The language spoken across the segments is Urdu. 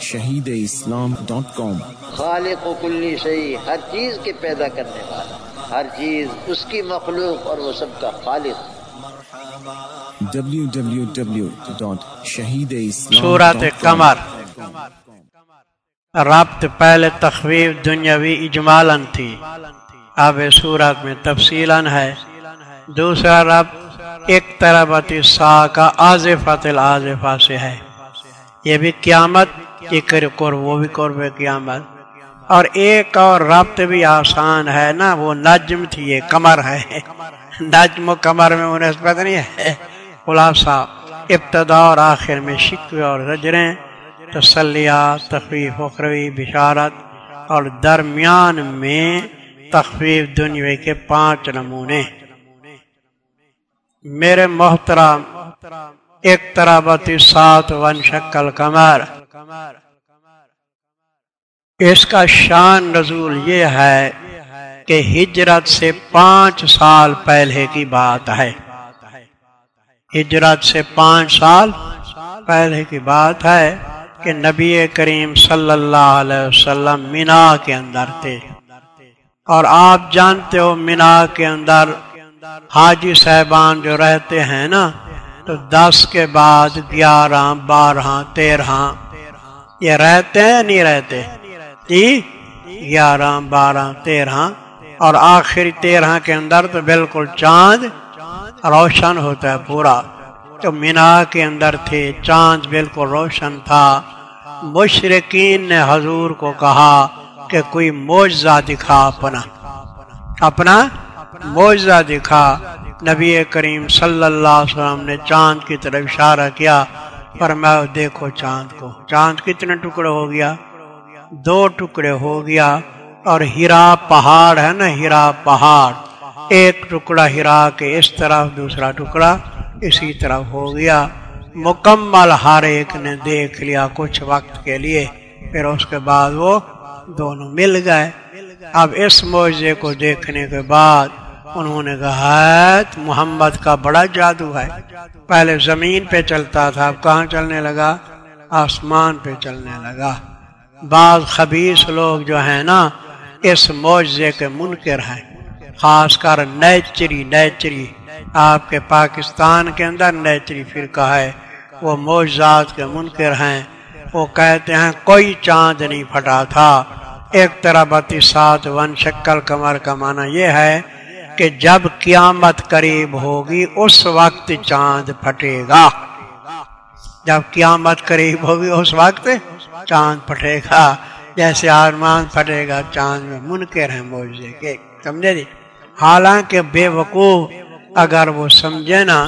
شہید اسلام ڈاٹ کام خالق و کلی شہی ہر چیز کے پیدا کرنے والا ہر چیز اس کی مخلوق اور وہ سب کا خالق۔ صورت قمر۔ ربط پہلے تخویف دنیاوی اجمالن تھی۔ اب صورت میں تفصیلاً ہے۔ دوسرا رب ایک طرح سا کا آزفت الازفہ سے ہے۔ یہ بھی قیامت یہ کر وہ بھی قرب قیامت۔ اور ایک اور ربط بھی آسان ہے نا، وہ نجم تھی، یہ کمر ہے۔ نجم و کمر میں وہ نسبت نہیں ہے۔ خلاصہ، ابتدا اور آخر میں شکوے اور رجریں تسلیات تخفیف اخروی بشارت اور درمیان میں تخفیف دنیا کے پانچ نمونے۔ میرے محترم، ایک طرح سات ون شکل کمر اس کا شان رضول یہ ہے کہ ہجرت سے پانچ سال پہلے کی بات ہے۔ ہجرت سے پانچ سال پہلے کی بات ہے کہ نبی کریم صلی اللہ علیہ وسلم مینا کے اندر تھے۔ اور آپ جانتے ہو مینا کے اندر حاجی صاحبان جو رہتے ہیں نا، تو دس کے بعد گیارہ، بارہ، تیرہ، یہ رہتے ہیں نہیں رہتے؟ گیارہ بارہ تیرہ اور آخری تیرہ کے اندر تو بالکل چاند روشن ہوتا ہے پورا تو مینا کے اندر تھے چاند بالکل روشن تھا مشرقین نے حضور کو کہا کہ کوئی معجزہ دکھا اپنا اپنا معجزہ دکھا نبی کریم صلی اللہ علیہ وسلم نے چاند کی طرف اشارہ کیا پر میں دیکھو چاند کو چاند کتنے ٹکڑے ہو گیا دو ٹکڑے ہو گیا اور ہیرا پہاڑ ہے نا ہیرا پہاڑ۔ ایک ٹکڑا ہیرا کے اس طرف، دوسرا ٹکڑا اسی طرف ہو گیا۔ مکمل ہر ایک نے دیکھ لیا کچھ وقت کے لیے، پھر اس کے بعد وہ دونوں مل گئے۔ اب اس معجزے کو دیکھنے کے بعد انہوں نے کہا محمد کا بڑا جادو ہے۔ پہلے زمین پہ چلتا تھا، اب کہاں چلنے لگا؟ آسمان پہ چلنے لگا۔ بعض خبیص لوگ جو ہیں نا، اس معجزے کے منکر ہیں۔ خاص کر نیچری نیچری۔ آپ کے پاکستان کے اندر نیچری فرقہ ہے۔ وہ معجزات کے منکر ہیں۔ وہ کہتے ہیں، کوئی چاند نہیں پھٹا تھا۔ ایک طرح بتی سات ون شکل کمر کا معنی یہ ہے کہ جب قیامت قریب ہوگی، اس وقت چاند پھٹے گا۔ جب قیامت قریب ہوگی اس وقت چاند پھٹے گا، جیسے آرمان پھٹے گا، چاند میں منکر ہیں موجے کے، سمجھے جی؟ حالانکہ بے وقوف اگر وہ سمجھے نا،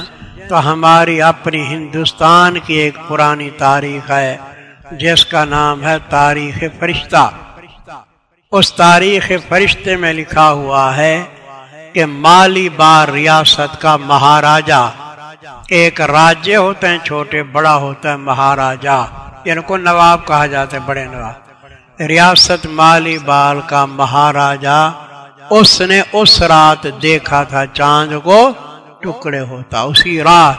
تو ہماری اپنی ہندوستان کی ایک پرانی تاریخ ہے، جس کا نام ہے تاریخ فرشتہ۔ اس تاریخ فرشتے میں لکھا ہوا ہے کہ مالی بار ریاست کا مہاراجا ایک راجیہ ہوتے ہیں، چھوٹے، بڑا ہوتا ہے، مہاراجا۔ یعنی کو نواب کہا جاتا ہے، بڑے نواب۔ ریاست مالی بال کا مہاراجا، اس نے اس رات دیکھا تھا چاند کو ٹکڑے ہوتا، اسی رات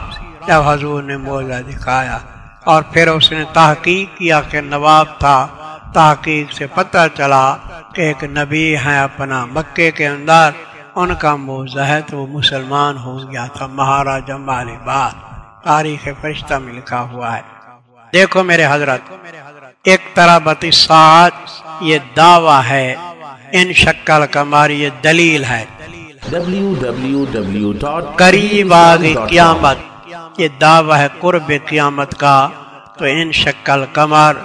جب حضور نے موجہ دکھایا۔ اور پھر اس نے تحقیق کیا کہ نواب تھا۔ تحقیق سے پتہ چلا کہ ایک نبی ہے اپنا مکے کے اندر۔ ان کا موضع ہے تو وہ مسلمان ہو گیا تھا مہاراجا مالی بات تاریخ فرشتہ میں لکھا ہوا ہے۔ دیکھو میرے حضرت، ایک طرح بتی سات یہ دعویٰ ہے۔ ان شکل کا ماری یہ دلیل ہے۔ قریب آگے قیامت، یہ دعویٰ ہے قرب قیامت کا۔ تو ان شکل کمر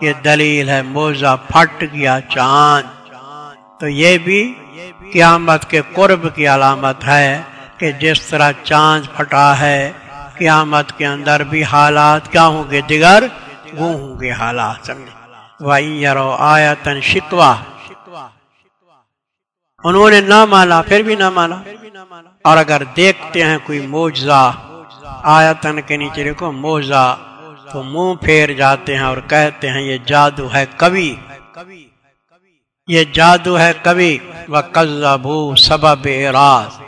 یہ دلیل ہے موزہ پھٹ گیا چاند۔ تو یہ بھی قیامت کے قرب کی علامت ہے کہ جس طرح چاند پھٹا ہے، قیامت کے اندر بھی حالات کیا ہوں گے؟ دیگر وہ ہوں گے حالات۔ یارو آیا تن شکوا۔ انہوں نے نہ مانا، پھر بھی نہ مانا۔ اور اگر دیکھتے ہیں کوئی موجزہ آیا تن کے نیچے دیکھو موجزہ تو منہ پھیر جاتے ہیں اور کہتے ہیں یہ جادو ہے کبھی۔ یہ جادو ہے کبھی۔ وہ سبب اراض۔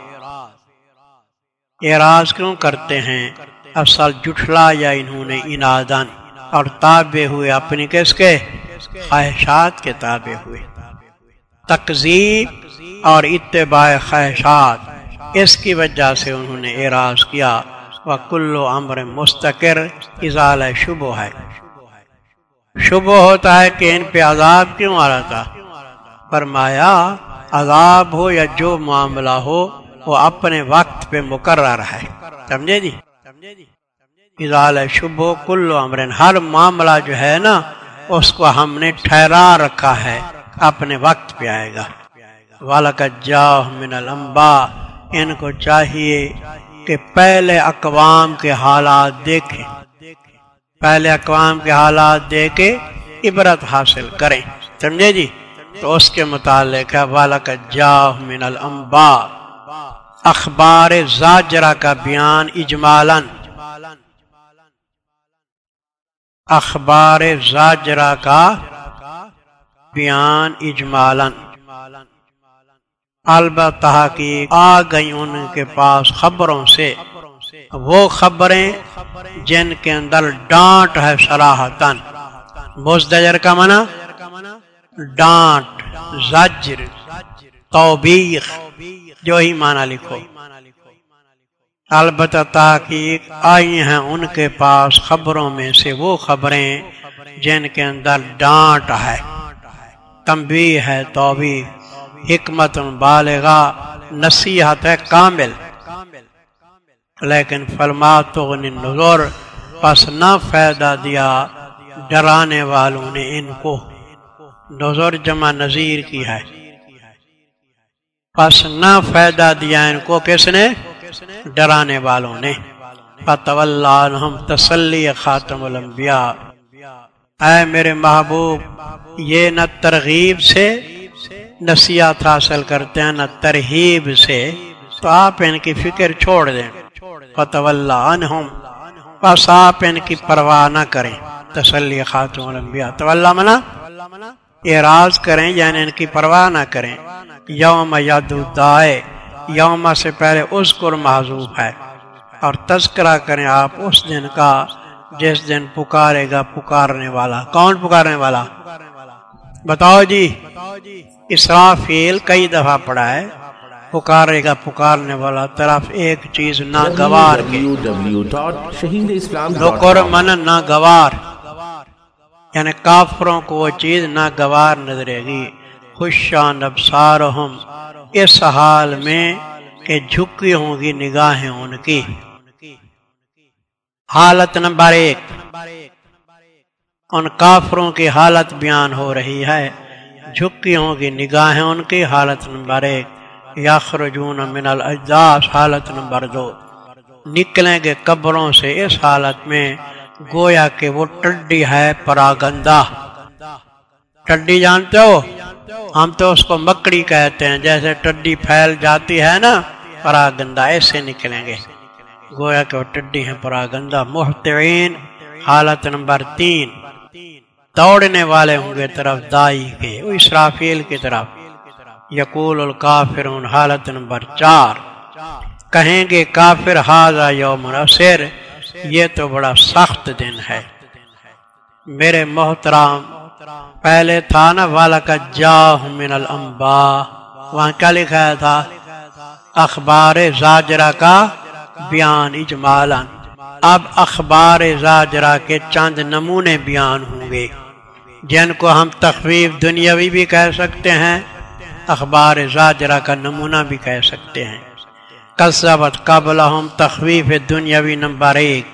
اعراض کیوں کرتے ہیں؟ اصل جٹھلا یا انہوں نے انادن اور تابع ہوئے اپنی کس کے؟ خواہشات کے تابع ہوئے۔ تقزیب اور اتباع خواہشات، اس کی وجہ سے انہوں نے اعراض کیا۔ وہ کلو امر مستقر اضال شبہ ہے۔ شبہ ہوتا ہے کہ ان پہ عذاب کیوں آ رہا تھا؟ فرمایا عذاب ہو یا جو معاملہ ہو، وہ اپنے وقت پہ مقرر ہے۔ سمجھے جی؟ اضال شبہ کلو امرن ہر معاملہ جو ہے نا، اس کو ہم نے ٹھہرا رکھا ہے، اپنے وقت پہ آئے گا۔ من الانبا ان کو چاہیے کہ پہلے اقوام کے حالات دیکھیں۔ پہلے اقوام کے حالات دیکھے، عبرت حاصل کریں۔ سمجھے جی؟ تو اس کے متعلق ہے، والک جاہ من الانبا اخبار زاجرہ کا بیان اجمالاً۔ اخبار زاجرہ کا بیان اجمالاً۔ البتہ کی آ گئی ان کے پاس خبروں سے۔ وہ خبریں جن کے اندر ڈانٹ ہے سراہتن بزدجر کا منع ڈانٹ، زجر، توبیخ، جو ہی معنی لکھو۔ البتہ تحقیق آئی ہیں ان کے پاس خبروں میں سے وہ خبریں جن کے اندر ڈانٹ ہے تمبی ہے توبی حکمت بالغا نصیحت ہے، کامل۔ لیکن فلمات نظر پس نہ فائدہ دیا، ڈرانے والوں نے ان کو۔ نظر جمع نظیر کی ہے۔ پس نہ فائدہ دیا ان کو کس نے؟ ڈرانے والوں نے۔ تسلی خاتم الانبیاء۔ اے میرے محبوب، یہ نہ ترغیب سے نصیحت حاصل کرتے ہیں، نہ ترہیب سے۔ تو آپ ان کی فکر چھوڑ دیں۔ فتو اللہ بس آپ ان کی پرواہ نہ کریں۔ تسلی خاتم الانبیاء۔ تو اللہ منع اعراض کریں یعنی ان کی پرواہ نہ کریں۔ یوم دائے یوم سے پہلے اس کو معذوب ہے۔ اور تذکرہ کریں آپ اس دن کا جس دن پکارے گا پکارنے والا۔ کون پکارنے والا؟ بتاؤ جی اسرافیل کئی دفعہ پڑا ہے۔ پکارے گا پکارنے والا طرف ایک چیز نہ گوار کے من نہ گوار یعنی کافروں کو وہ چیز نہ گوار نظرے گی۔ خوشان ابسارہم اس حال میں کہ جھکی ہوں گی نگاہیں ان کی۔ حالت نمبر ایک، ان کافروں کی حالت بیان ہو رہی ہے۔ جھکی ہوں گی نگاہیں ان کی۔ حالت نمبر ایک، یخرجون من الاجداس حالت نمبر دو، نکلیں گے قبروں سے۔ اس حالت میں گویا کہ وہ ٹڈی ہے پراگندہ۔ ٹڈی جانتے ہو؟ ہم تو اس کو مکڑی کہتے ہیں، جیسے ٹڈی پھیل جاتی ہے نا، پراگندہ، ایسے نکلیں گے۔ گویا کہ وہ ٹڈی ہیں پراگندہ۔ محتوین حالت نمبر تین۔ دوڑنے والے ہوں گے طرف دائی کے اسرافیل کی طرف۔ یقول الکافرون، حالت نمبر چار۔ کہیں گے کافر حاضہ یوم نصر یہ تو بڑا سخت دن ہے۔ میرے محترام پہلے تھا نا والا کا جا من الانبا وہاں کیا لکھا تھا؟ اخبار زاجرہ کا بیان اجمالا۔ اب اخبار زاجرہ کے چند نمونے بیان ہوں گے، جن کو ہم تخویف دنیاوی بھی کہہ سکتے ہیں، اخبار زاجرہ کا نمونہ بھی کہہ سکتے ہیں۔ قصبت قبلہم تخویف دنیاوی نمبر ایک۔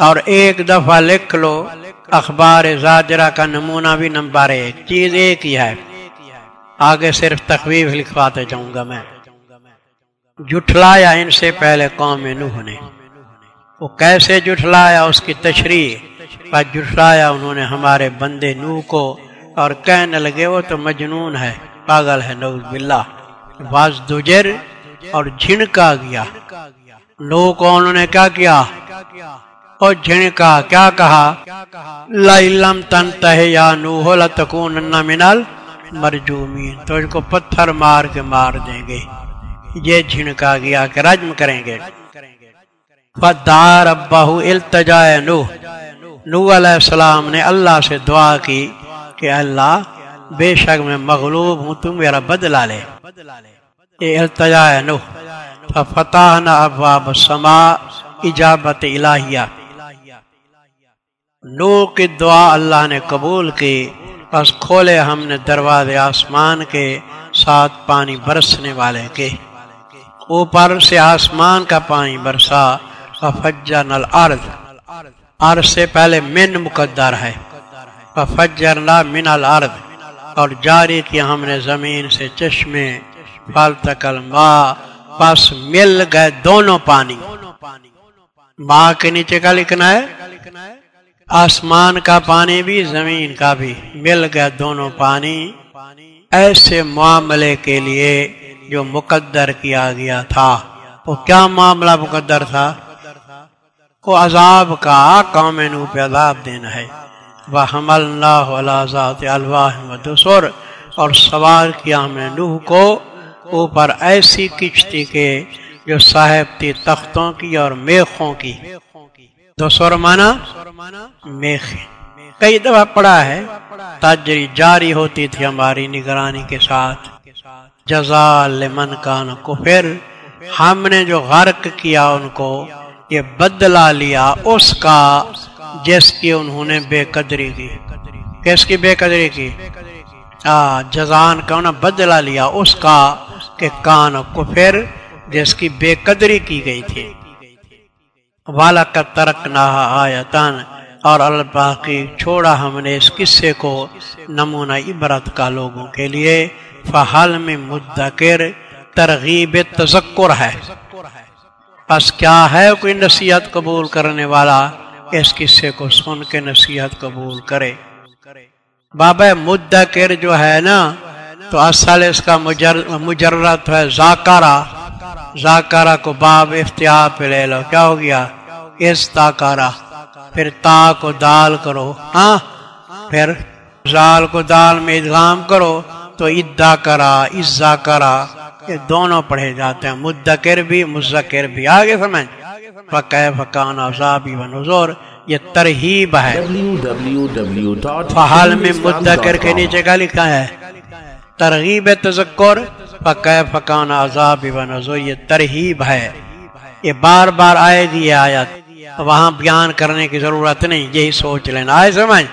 اور ایک دفعہ لکھ لو اخبار زاجرہ کا نمونہ بھی نمبر ایک۔ چیز ایک ہی ہے۔ آگے صرف تخویف لکھواتے جاؤں گا میں۔ جٹھلایا ان سے پہلے قوم نوح نے۔ وہ کیسے جٹھلایا اس کی تشریح؟ پر جٹھلایا انہوں نے ہمارے بندے نوح کو۔ اور کہنے لگے وہ تو مجنون ہے، پاگل ہے نوز باللہ۔ واز دجر اور جھنکا گیا۔ نو کو انہوں نے کیا کیا؟ اور جھنکا کیا کہا؟ لَإِلَّمْ تَنْتَهِ يَا نُوحُ لَتَكُونَنَّ مِنَ الْمَرْجُومِينَ تو اس کو پتھر مار کے مار دیں گے۔ یہ جھنکا گیا کہ رجم کریں گے۔ فدار ابا التجائے نو نو علیہ السلام نے اللہ سے دعا کی کہ اللہ بے شک میں مغلوب ہوں، تم میرا بدلا لے۔ یہ التجائے نو فتح نہ ابواب سما اجابت الہیہ۔ نو کی دعا اللہ نے قبول کی بس کھولے ہم نے دروازے آسمان کے ساتھ پانی برسنے والے کے۔ اوپر سے آسمان کا پانی برسا فجر الارض۔ عرض سے پہلے من مقدر ہے فجر من الارض۔ اور جاری کیا ہم نے زمین سے چشمے، پھل تکل ماں پس مل گئے دونوں پانی۔ ماں کے نیچے کا لکھنا ہے، آسمان کا پانی بھی، زمین کا بھی۔ مل گیا دونوں پانی۔ ایسے معاملے کے لیے جو مقدر کیا گیا تھا۔ وہ کیا معاملہ مقدر تھا؟ وہ عذاب کا قوم نو پہ عذاب دینا ہے۔ وہ حمل دسور اور سوار کیا ہمیں نوح کو اوپر ایسی کشتی کے جو صاحب تھی تختوں کی اور میخوں کی۔ دسور مانا میخ۔ کئی دفعہ پڑا ہے، تاجری جاری ہوتی تھی ہماری نگرانی کے ساتھ۔ جزا لمن کان کو پھر ہم نے جو غرق کیا ان کو، یہ بدلا لیا اس کا۔ جس کی انہوں نے بے قدری کی۔ کس کی بے قدری کی؟ جزان کا انہوں نے بدلا لیا اس کا کہ کان کو پھر جس کی بے قدری کی گئی تھی۔ والا کا ترک نہ آیتان اور الباقی چھوڑا ہم نے اس قصے کو نمونہ عبرت کا لوگوں کے لیے۔ فحال میں مدکر ترغیب تذکر ہے۔ بس کیا ہے کوئی نصیحت قبول کرنے والا؟ اس قصے کو سن کے نصیحت قبول کرے۔ بابا مدکر جو ہے نا، تو اصل اس کا مجرت ہے زاکارا زاکارا کو باب اختیار پہ لے لو، کیا ہو گیا؟ اس تاکارا پھر تا کو دال کرو ہاں؟ پھر زال کو دال میں ادغام کرو، تو ادا کرا عزا کرا یہ دونوں پڑھے جاتے ہیں۔ مدکر بھی مذکر بھی۔ آگے سمجھ فقہ فقان عذابی و نظور یہ ترہیب ہے۔ فحال میں مدکر کے نیچے کا لکھا ہے۔ ترغیب تذکر، فقہ فقان عذابی و نظور یہ ترہیب ہے۔ یہ بار بار آئے گی یہ آیت۔ وہاں بیان کرنے کی ضرورت نہیں، یہی سوچ لینا۔ آئے سمجھ؟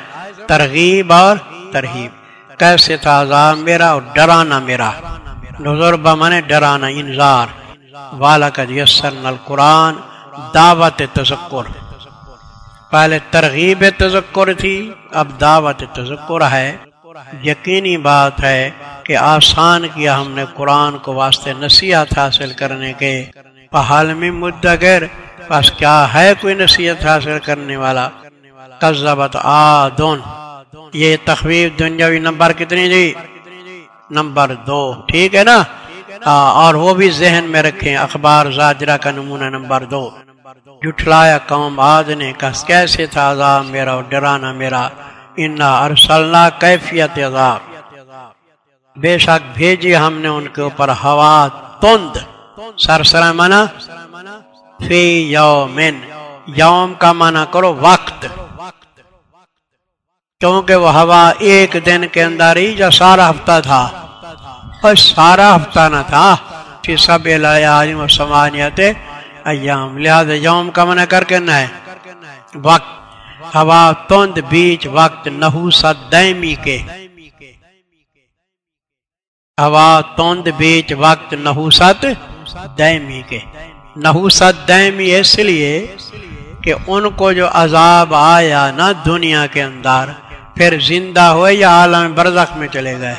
ترغیب اور ترہیب۔ کیسے تھا عذاب میرا اور ڈرانا میرا؟ نظر بمن ڈرانا انذار۔ والا کا یسر القرآن دعوت تذکر۔ پہلے ترغیب تذکر تھی، اب دعوت تذکر ہے۔ یقینی بات ہے کہ آسان کیا ہم نے قرآن کو واسطے نصیحت حاصل کرنے کے۔ پہال میں مدگر بس کیا ہے کوئی نصیحت حاصل کرنے والا؟ قذبت آدون یہ تخویف دنیاوی نمبر کتنی جی نمبر دو۔ ٹھیک ہے نا؟ ہاں، اور وہ بھی ذہن میں رکھیں، اخبار زاجرہ کا نمونہ نمبر دو۔ جٹلایا قوم آد نے کس کیسے تھا عذاب میرا اور ڈرانا میرا۔ انا ارسلنا کیفیت عذاب۔ بے شک بھیجی ہم نے ان کے اوپر ہوا تند۔ سرسرا منا فی یومن۔ یوم کا مانا کرو وقت۔ کیونکہ وہ ہوا ایک دن کے اندر ہی جو سارا ہفتہ تھا۔ اور سارا ہفتہ نہ تھا۔ پھر سب و سمانیت ایام، لہذا یوم کا منع کر کے نہ ہے۔ وقت، ہوا، تند، بیچ، وقت، نحوست دیمی کے۔ ہوا، تند، بیچ، وقت، نحوست دیمی کے۔ نحوست دیمی اس لیے کہ ان کو جو عذاب آیا نا دنیا کے اندر، پھر زندہ ہوئے یا عالم برزخ میں چلے گئے۔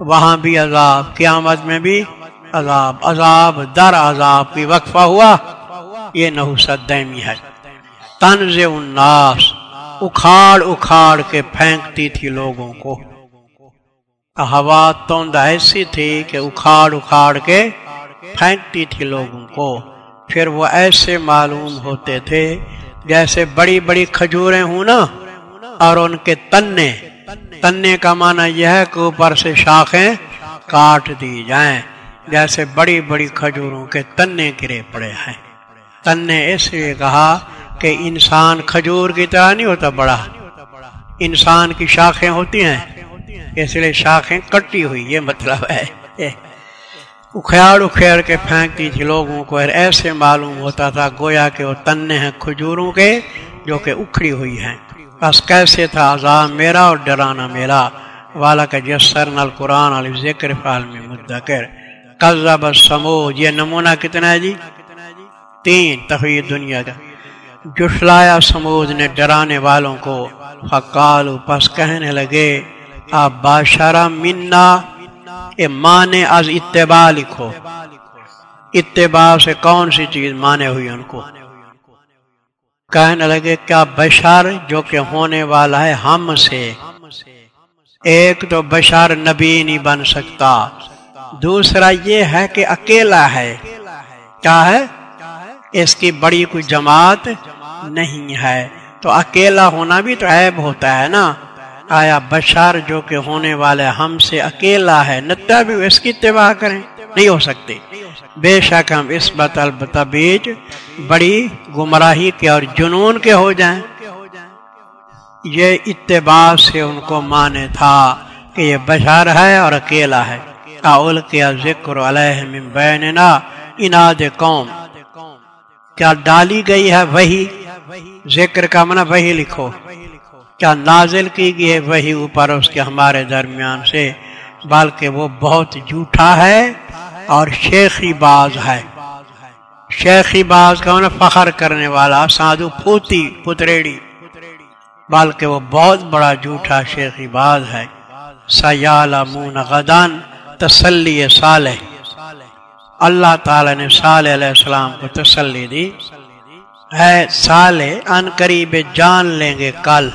وہاں بھی عذاب، قیامت میں بھی عذاب عذاب، در عذاب کی وقفہ ہوا، یہ نحوست دیمی ہے۔ تنز الناس اکھاڑ اکھاڑ کے پھینکتی تھی لوگوں کو۔ ہوا توند ایسی تھی کہ اکھاڑ اکھاڑ کے پھینکتی تھی لوگوں کو۔ پھر وہ ایسے معلوم ہوتے تھے جیسے بڑی بڑی کھجوریں ہوں نا، اور ان کے تنے۔ تنے کا معنی یہ ہے کہ اوپر سے شاخیں کاٹ دی جائیں۔ جیسے بڑی بڑی کھجوروں کے تنے گرے پڑے ہیں۔ تن نے اس لیے کہا کہ انسان کھجور کی طرح نہیں ہوتا بڑا۔ انسان کی شاخیں ہوتی ہیں۔ اس لیے شاخیں کٹی ہوئی، یہ مطلب ہے۔ اکھیاڑ اکھیڑ کے پھینکتی تھی جی لوگوں کو ایسے معلوم ہوتا تھا گویا کہ وہ تنے ہیں کھجوروں کے جو کہ اکھڑی ہوئی ہیں۔ بس کیسے تھا عذاب میرا اور ڈرانا میرا۔ والا کا جسر نل قرآن علی ذکر فالم مدکر۔ قذب سمود یہ نمونہ کتنا ہے جی؟ تین تفید دنیا کا۔ جشلایا سمود نے ڈرانے والوں کو۔ فقالو پس کہنے لگے، آپ بادشاہ منا، اے مانے از اتباع لکھو۔ اتباع سے کون سی چیز مانے ہوئی ان کو؟ کہنے لگے، کیا بشر جو کہ ہونے والا ہے ہم سے؟ ایک تو بشر نبی نہیں بن سکتا۔ دوسرا یہ ہے کہ اکیلا ہے۔ کیا ہے؟ اس کی بڑی کوئی جماعت نہیں ہے۔ تو اکیلا ہونا بھی تو عیب ہوتا ہے نا۔ آیا بشار جو کہ ہونے والے ہم سے اکیلا ہے نتا بھی اس کی اتباع کریں۔ نہیں ہو سکتے۔ بے شک ہم اس بت البتہ بیچ بڑی گمراہی کے اور جنون کے ہو جائیں۔ یہ اتباع سے ان کو مانے تھا کہ یہ بشار ہے اور اکیلا ہے۔ کیا ذکر علیہ من بیننا اناد قوم۔ کیا ڈالی گئی ہے وہی ذکر کا منع وہی لکھو۔ کیا نازل کی گئی ہے وہی اوپر اس کے ہمارے درمیان سے؟ بلکہ وہ بہت جھوٹا ہے اور شیخی باز ہے۔ شیخی باز کا فخر کرنے والا سادو پھوتی، پتریڑی۔ بلکہ وہ بہت بڑا جھوٹا شیخی باز ہے۔ سیال مون غدان تسلی صالح اللہ تعالی نے صالح علیہ السلام کو تسلی دی۔ ہے صالح ان قریب جان لیں گے کل۔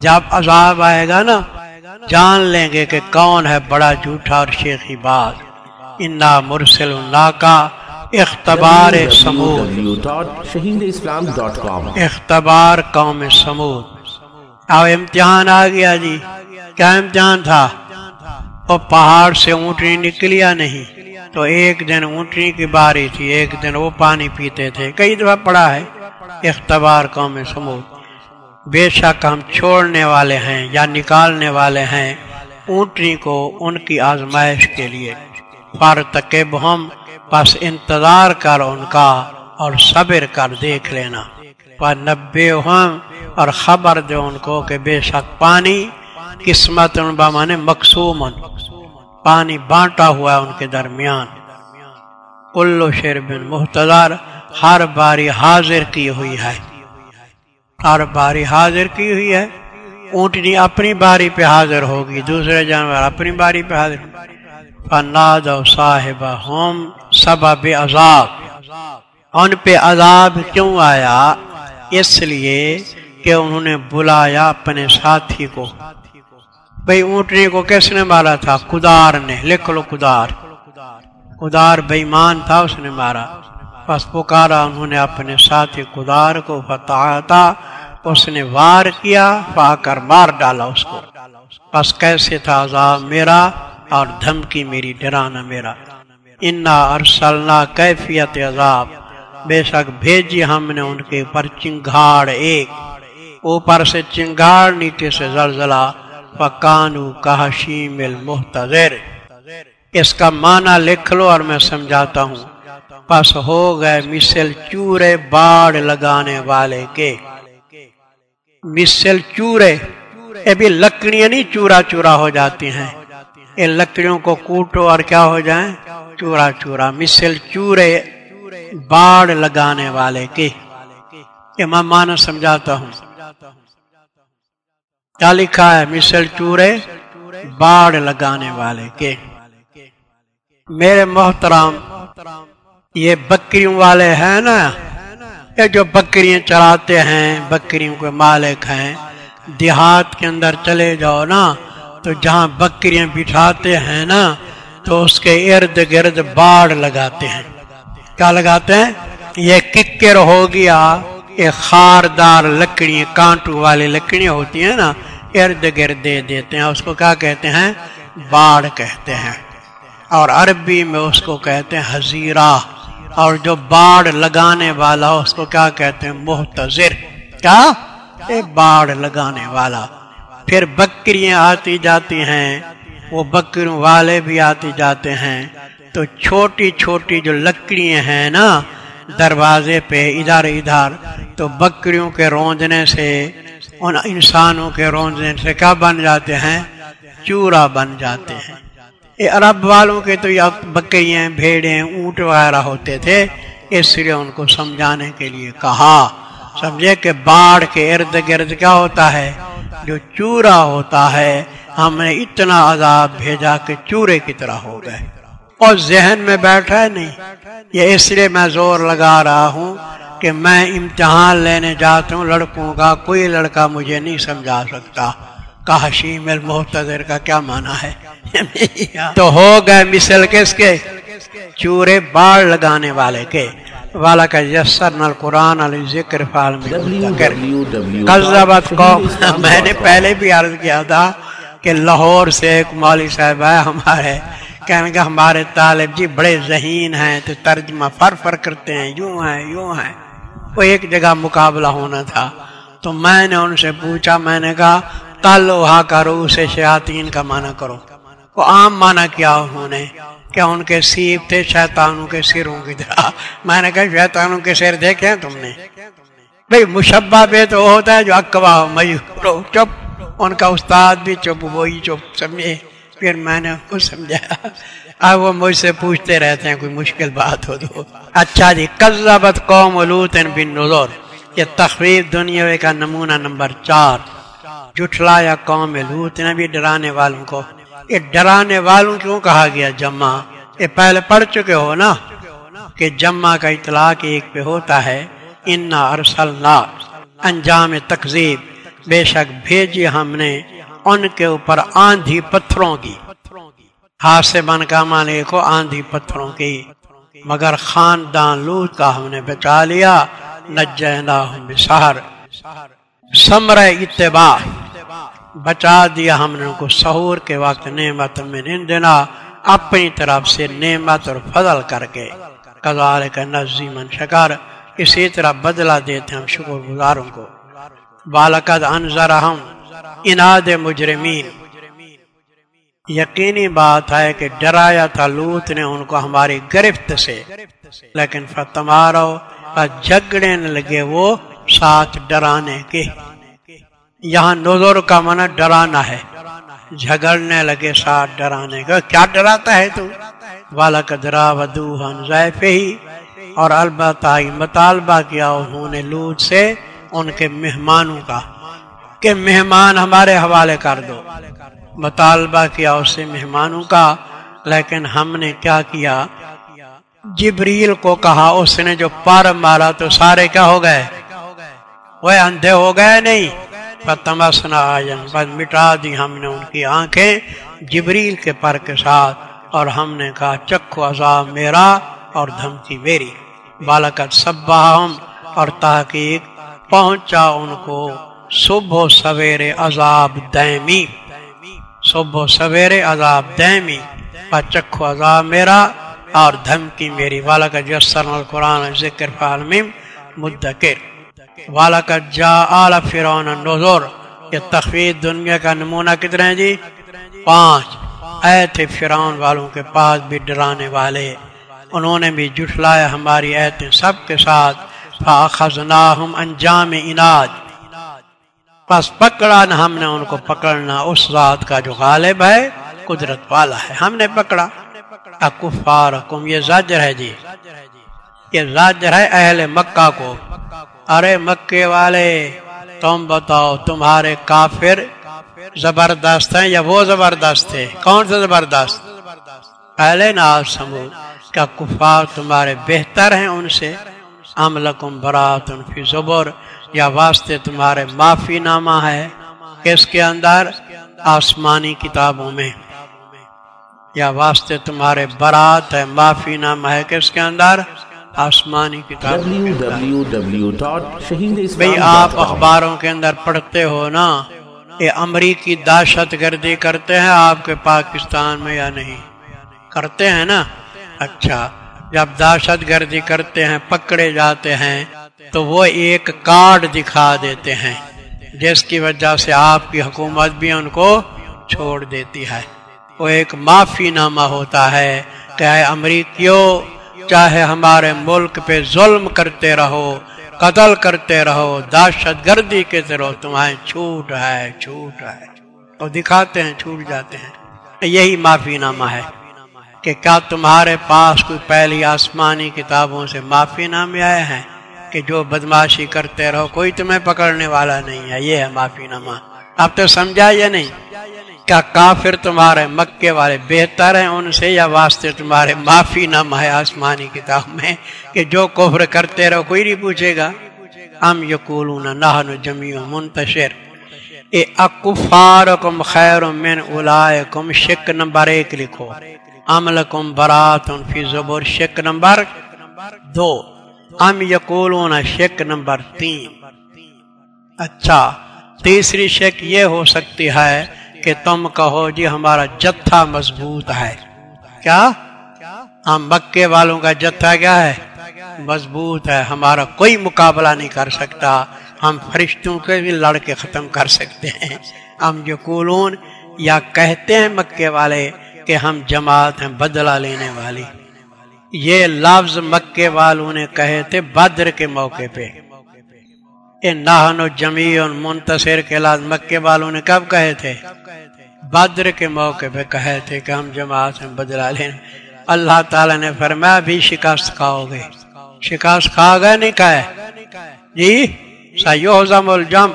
جب عذاب آئے گا نا، جان لیں گے کہ کون ہے بڑا جھوٹا اور شیخی باز۔ انا مرسل اللہ کا اختبار سمود۔ اختبار قوم سمود۔ اب امتحان آ گیا جی۔ کیا امتحان تھا؟ وہ پہاڑ سے اونٹنی نکلیا نہیں۔ تو ایک دن اونٹنی کی باری تھی، ایک دن وہ پانی پیتے تھے۔ کئی دفعہ پڑا ہے، اختبار قوم سمود۔ بے شک ہم چھوڑنے والے ہیں یا نکالنے والے ہیں اونٹنی کو ان کی آزمائش کے لیے۔ پر تکب ہم بس انتظار کر ان کا اور صبر کر دیکھ لینا۔ پر نبے ہم اور خبر دے ان کو کہ بے شک پانی قسمت ان بانے مقصوم پانی بانٹا ہوا ان کے درمیان۔ کلو شیر بن محتدار ہر باری حاضر کی ہوئی ہے۔ ہر باری حاضر کی ہوئی ہے۔ اونٹنی اپنی باری پہ حاضر ہوگی، دوسرے جانور اپنی باری پہ حاضر۔ فناد صاحب ہوم سبب عذاب۔ ان پہ عذاب کیوں آیا؟ اس لیے کہ انہوں نے بلایا اپنے ساتھی کو۔ بھائی اونٹنے کو کس نے مارا تھا؟ کدار نے۔ لکھ لو کدار کدار بےمان تھا اس نے مارا۔ بس پکارا انہوں نے اپنے ساتھی کدار کو فتح اس نے وار کیا، پا کر مار ڈالا اس کو۔ بس کیسے تھا عذاب میرا اور دھمکی میری ڈرانا میرا۔ انا ارسلنا کیفیت عذاب۔ بے شک بھیجی ہم نے ان کے اوپر چنگاڑ ایک۔ اوپر سے چنگاڑ، نیچے سے زلزلہ۔ پکانو کہشیم المحتضر اس کا معنی لکھ لو اور میں سمجھاتا ہوں۔ پس ہو گئے مسل چورے باڑ لگانے والے کے۔ مسل چورے ابھی لکڑیاں نہیں چورا چورا ہو جاتی ہیں۔ ان لکڑیوں کو کوٹو اور کیا ہو جائیں؟ چورا چورا۔ مسل چورے باڑ لگانے والے کے۔ یہ میں مانا سمجھاتا ہوں۔ کیا لکھا ہے مسل چورے، باڑ لگانے والے کے۔ میرے محترام یہ بکریوں والے ہیں نا؟ یہ جو بکریاں چراتے ہیں، بکریوں کے مالک ہیں، دیہات کے اندر چلے جاؤ نا، تو جہاں بکریاں بٹھاتے ہیں نا، تو اس کے ارد گرد باڑ لگاتے ہیں۔ کیا لگاتے ہیں؟ یہ ککر ہو گیا یہ خاردار لکڑی کانٹو والی لکڑیاں ہوتی ہیں نا، ارد گرد دے دیتے ہیں، اس کو کیا کہتے ہیں؟ باڑ کہتے ہیں۔ اور عربی میں اس کو کہتے ہیں حزیرہ۔ اور جو باڑ لگانے والا اس کو کیا کہتے ہیں؟ محتضر کیا؟ باڑ لگانے والا۔ پھر بکریاں آتی جاتی ہیں، وہ بکریوں والے بھی آتے جاتے ہیں۔ تو چھوٹی چھوٹی جو لکڑیاں ہیں نا دروازے پہ ادھر ادھر تو بکریوں کے رونجنے سے، ان انسانوں کے رونجنے سے کیا بن جاتے ہیں؟ چورا بن جاتے ہیں۔ یہ عرب والوں کے تو یا بکریاں بھیڑیں اونٹ وغیرہ ہوتے تھے۔ اس لیے ان کو سمجھانے کے لیے کہا، سمجھے کہ باڑ کے ارد گرد کیا ہوتا ہے؟ جو چورا ہوتا ہے، ہم نے اتنا عذاب بھیجا کہ چورے کی طرح ہو گئے۔ اور ذہن میں بیٹھا ہے نہیں۔ یہ اس لیے میں زور لگا رہا ہوں کہ میں امتحان لینے جاتا ہوں، لڑکوں کا کوئی لڑکا مجھے نہیں سمجھا سکتا۔ کاشیم المحتضر کا کیا مانا ہے؟ تو ہو گئے مثل کس کے؟ چورے باڑ لگانے والے کے۔ والا کا یسر نل قرآن علی ذکر فال میں نے پہلے بھی عرض کیا تھا کہ لاہور سے ایک مولوی صاحب ہے ہمارے کہنے کا ہمارے طالب جی بڑے ذہین ہیں، تو ترجمہ فر فر کرتے ہیں، یوں ہیں یوں ہیں۔ وہ ایک جگہ مقابلہ ہونا تھا، تو میں نے ان سے پوچھا، میں نے کہا تل وہاں کرو اسے شیاطین کا معنی کرو۔ وہ عام معنی کیا انہوں نے؟ کیا ان کے سیب تھے، شیطانوں کے سروں کی طرح۔ میں نے کہا، شیطانوں کے سر دیکھے ہیں تم نے؟ بھئی، مشبہ بے تو ہوتا ہے جو اکوا میو چپ۔ ان کا استاد بھی چپ، وہی چپ، سمجھے؟ پھر میں نے کو سمجھایا اب وہ مجھ سے پوچھتے رہتے ہیں کوئی مشکل بات ہو تو اچھا جی قذبت قوم لوت بن نظر یہ تخریب دنیا کا نمونہ نمبر چار جٹلا یا قوم لوت نے بھی ڈرانے والوں کو یہ ڈرانے والوں کیوں کہا گیا جمع یہ پہلے پڑھ چکے ہو نا کہ جمع کا اطلاق ایک پہ ہوتا ہے انا ارسلنا انجام تقزیب بے شک بھیجی ہم نے ان کے اوپر آندھی پتھروں کی۔ ہاتھ سے بن کا مانے کو آندھی پتھروں کی۔ مگر خاندان لوت کا ہم نے بچا لیا۔ نجینا بسہر سمر اتباع۔ بچا دیا ہم نے ان کو سہور کے وقت نعمت میں دینا اپنی طرف سے نعمت اور فضل کر کے۔ کزال کا نظیم شکر۔ اسی طرح بدلا دیتے ہم شکر گزاروں کو۔ بالکد انضر ہم اناد مجرمین۔ یقینی بات ہے کہ ڈرایا تھا لوت نے ان کو ہماری گرفت سے۔ لیکن فتمارو جھگڑے لگے وہ ساتھ ڈرانے کے۔ یہاں نظر کا من ڈرانا ہے۔ جھگڑنے لگے ساتھ ڈرانے کا۔ کیا ڈراتا ہے تو؟ والا کدرا ودوہن ودو ہی اور البتہ مطالبہ کیا انہوں نے لوٹ سے ان کے مہمانوں کا۔ کہ مہمان ہمارے حوالے کر دو۔ مطالبہ کیا اس سے مہمانوں کا، لیکن ہم نے کیا کیا؟ جبریل کو کہا، اس نے جو پار مارا تو سارے کیا ہو گئے؟ وہ اندھے ہو گئے نہیں۔ فتمسنا آجن بس مٹا دی ہم نے ان کی آنکھیں جبریل کے پر کے ساتھ، اور ہم نے کہا، چکھو عذاب میرا اور دھمکی میری۔ بالکت سبہم اور تحقیق پہنچا ان کو۔ صبح و سویرے عذاب دیمی صبح و سویرے عذاب دیمی پر چکھو عذاب میرا اور دھمکی میری۔ بالکت جسر القرآن ذکر فالمیم مدکر۔ والا کا جا آل فرعون نظر یہ تخفیف دنیا کا نمونہ کتنے ہیں جی؟ پانچ۔ اے تھے فرعون والوں کے پاس بھی ڈرانے والے۔ انہوں نے بھی جٹلایا ہماری ایتیں سب کے ساتھ۔ فاخذناہم انجام اناج پس پکڑا نہ ہم نے ان کو پکڑنا، اس ذات کا جو غالب ہے، قدرت والا ہے۔ ہم نے پکڑا۔ اکفارکم، یہ زجر ہے جی۔ یہ زجر ہے اہل مکہ کو۔ ارے مکے والے، تم بتاؤ، تمہارے کافر زبردست ہیں یا وہ زبردست تھے؟ کون سا زبردست؟ پہلے ناز سمو۔ کیا کفار تمہارے بہتر ہیں ان سے؟ املکم برات فی زبر۔ یا واسطے تمہارے معافی نامہ ہے کس کے اندر آسمانی کتابوں میں۔ یا واسطے تمہارے برات ہے، معافی نامہ ہے کس کے اندر؟ آسمانی کتاب بھئی آپ اخباروں کے اندر پڑھتے ہو نا، یہ امریکی دہشت گردی کرتے ہیں آپ کے پاکستان میں یا نہیں؟ کرتے ہیں نا؟ اچھا۔ جب دہشت گردی کرتے ہیں، پکڑے جاتے ہیں، تو وہ ایک کارڈ دکھا دیتے ہیں، جس کی وجہ سے آپ کی حکومت بھی ان کو چھوڑ دیتی ہے۔ وہ ایک معافی نامہ ہوتا ہے کہ امریکیوں، چاہے ہمارے ملک پہ ظلم کرتے رہو، قتل کرتے رہو، دہشت گردی کے رہو تمہیں چھوٹ ہے چھوٹ ہے۔ اور دکھاتے ہیں، چھوٹ جاتے ہیں۔ یہی معافی نامہ ہے۔ کہ کیا تمہارے پاس کوئی پہلی آسمانی کتابوں سے معافی نامے آئے ہیں کہ جو بدماشی کرتے رہو، کوئی تمہیں پکڑنے والا نہیں ہے۔ یہ ہے معافی نامہ۔ اب تو سمجھا یا نہیں کیا کافر تمہارے مکے والے بہتر ہیں ان سے یا واسطے تمہارے معافی نامہ ہے آسمانی کتاب میں کہ جو کفر کرتے رہو، کوئی نہیں پوچھے گا۔ ہم یقولون نحن جمیع منتشر۔ اے اکفارکم خیر من اولائکم، شک نمبر ایک لکھو۔ عملکم برات فی زبور، شک نمبر دو۔ ام یقولون شک نمبر تین۔ اچھا تیسری شک یہ ہو سکتی ہے کہ تم کہو جی ہمارا جتھا مضبوط ہے۔ کیا؟ ہم مکے والوں کا جتھا کیا ہے؟ مضبوط ہے۔ ہمارا کوئی مقابلہ نہیں کر سکتا۔ ہم فرشتوں کے بھی لڑ کے ختم کر سکتے ہیں۔ ہم یقولون یا کہتے ہیں مکے والے کہ ہم جماعت ہیں، بدلہ لینے والی۔ یہ لفظ مکے والوں نے کہے تھے بدر کے موقع پہ۔ نہن و جمی منتصر کے لفظ مکے والوں نے کب کہے تھے؟ بدر کے موقع پہ کہے تھے کہ ہم جماعت میں بدلا لیں اللہ تعالی نے فرمایا بھی شکست کھاؤ گے شکست کھا گئے نہیں کہے جی سیوزم الجم۔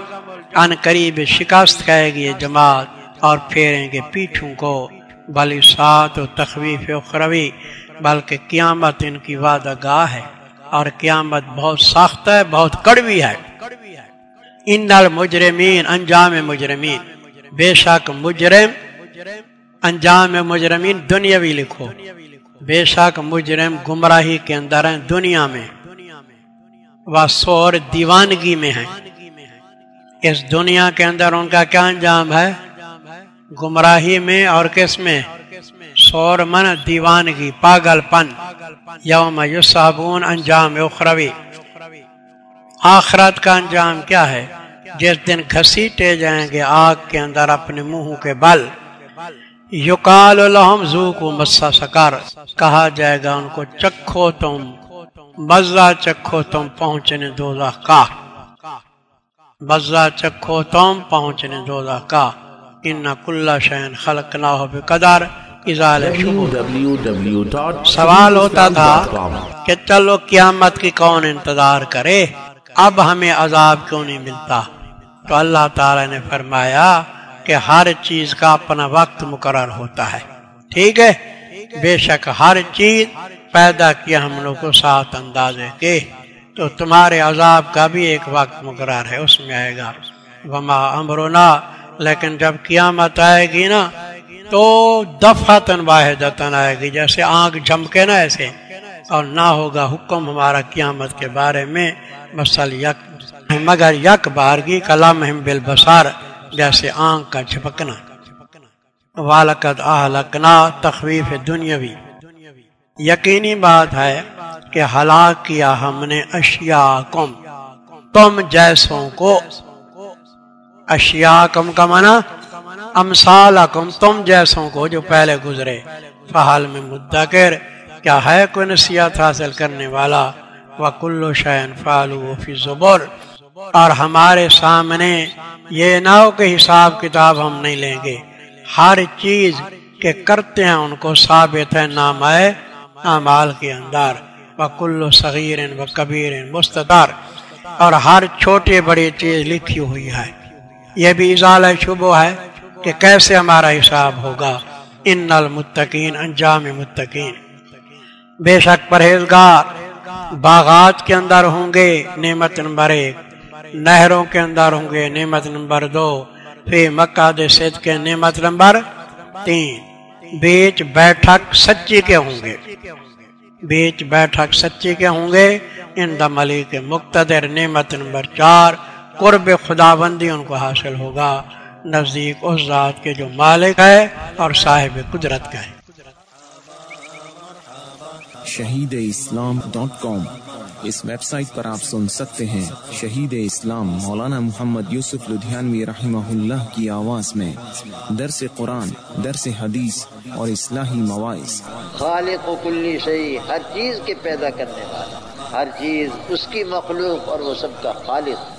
ان قریب شکست کہے گی یہ جماعت اور پھیریں گے پیٹھوں کو۔ بلی سات و تخویف اخروی بلکہ قیامت ان کی وعدہ گاہ ہے اور قیامت بہت سخت ہے، بہت کڑوی ہے۔ ان المجرمین، انجام مجرمین۔ بے شک مجرم، انجام مجرمین دنیاوی لکھو۔ بے شک مجرم گمراہی کے اندر ہیں دنیا میں۔ وہ سور دیوانگی میں ہیں۔ اس دنیا کے اندر ان کا کیا انجام ہے؟ گمراہی میں اور کس میں؟ سور من دیوانگی پاگل پن یوم یوسابون انجام اخروی۔ آخرت کا انجام کیا ہے؟ جس دن گھسیٹے جائیں گے آگ کے اندر اپنے منہ کے بل۔ یقال الحم زو کو مسا سکار کہا جائے گا ان کو، چکھو تم مزہ چکھو تم پہنچنے دو کا۔ مزہ چکھو تم پہنچنے دو کا۔ ان کل شہن خلق نہ ہو قدر سوال ہوتا تھا کہ چلو قیامت کی کون انتظار کرے؟ اب ہمیں عذاب کیوں نہیں ملتا؟ تو اللہ تعالی نے فرمایا کہ ہر چیز کا اپنا وقت مقرر ہوتا ہے۔ ٹھیک ہے؟ بے شک ہر چیز پیدا کیا ہم لوگ کو ساتھ اندازے کے۔ تو تمہارے عذاب کا بھی ایک وقت مقرر ہے، اس میں آئے گا۔ وما امرونا لیکن جب قیامت آئے گی نا، تو دفعتن واحدتن آئے گی، جیسے آنکھ جھمکے نا ایسے، اور نہ ہوگا حکم ہمارا قیامت کے بارے میں مسل یک، مگر یک بارگی کلام بالبصار، جیسے آنکھ کا جھپکنا۔ والکت اہلکنا تخویف دنیاوی۔ یقینی بات ہے کہ ہلاک کیا ہم نے اشیاء کم تم جیسوں کو اشیاء کم کا منع امسالکم تم جیسوں کو جو پہلے گزرے۔ فحال میں مدکر، کیا ہے کوئی نصیحت حاصل کرنے والا؟ وکل و شعین فالو فی زبر اور ہمارے سامنے یہ نہ ہو کہ حساب کتاب ہم نہیں لیں گے۔ ہر چیز کے کرتے ہیں، ان کو ثابت ہے نام ہے اعمال کے اندر۔ وکل صغیر و کبیر مستدار۔ اور ہر چھوٹی بڑی چیز لکھی ہوئی ہے۔ یہ بھی اضال شبو ہے کہ کیسے ہمارا حساب ہوگا؟ ان المتقین انجام متقین۔ بے شک پرہیزگار، باغات کے اندر ہوں گے، نعمت نمبر ایک۔ نہروں کے اندر ہوں گے، نعمت نمبر دو۔ پھر مکہ صد کے نعمت نمبر تین۔ بیچ بیٹھک سچی کے ہوں گے۔ بیچ بیٹھک سچی کے ہوں گے۔ ان دملی کے مقتدر نعمت نمبر چار۔ قرب خدا بندی ان کو حاصل ہوگا نزدیک اس ذات کے جو مالک ہے اور صاحب قدرت کا ہے۔ Shaheed Islam dot com. اس ویب سائٹ پر آپ سن سکتے ہیں شہید اسلام مولانا محمد یوسف لدھیانوی رحمہ اللہ کی آواز میں درس قرآن درس حدیث اور اصلاحی مواعث۔ خالق و کلی شہی ہر چیز کے پیدا کرنے والا ہر چیز اس کی مخلوق اور وہ سب کا خالق۔